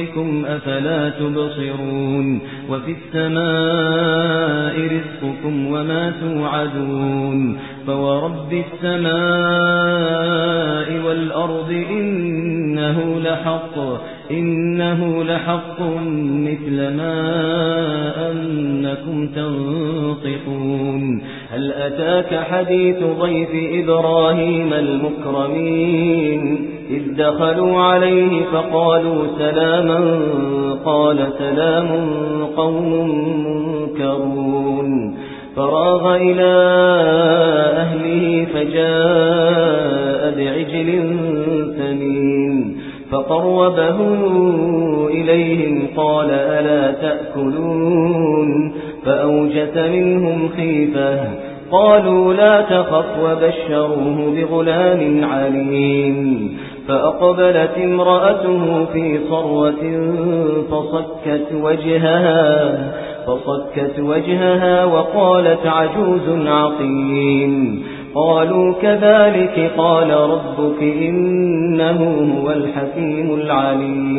أنفسكم أفلا تبصرون وفي السماء رزقكم وما توعدون فورب السماء والأرض إنه لحق إنه لحق مثل ما أنكم تنطقون هل أتاك حديث ضيف إبراهيم المكرمين إذ دخلوا عليه فقالوا سلاما قال سلام قوم منكرون. فراغ إلى أهله فجاء بعجل ثمين. فقربه إليهم قال ألا تأكلون؟ فأوجس منهم خيفة. قالوا لا تخف وبشروه بغلام عليم. فأقبلت امرأته في صروة فصكت وجهها فصكت وجهها وقالت عجوز عقيم. قالوا كذلك قال ربك إنه هو الحكيم العليم.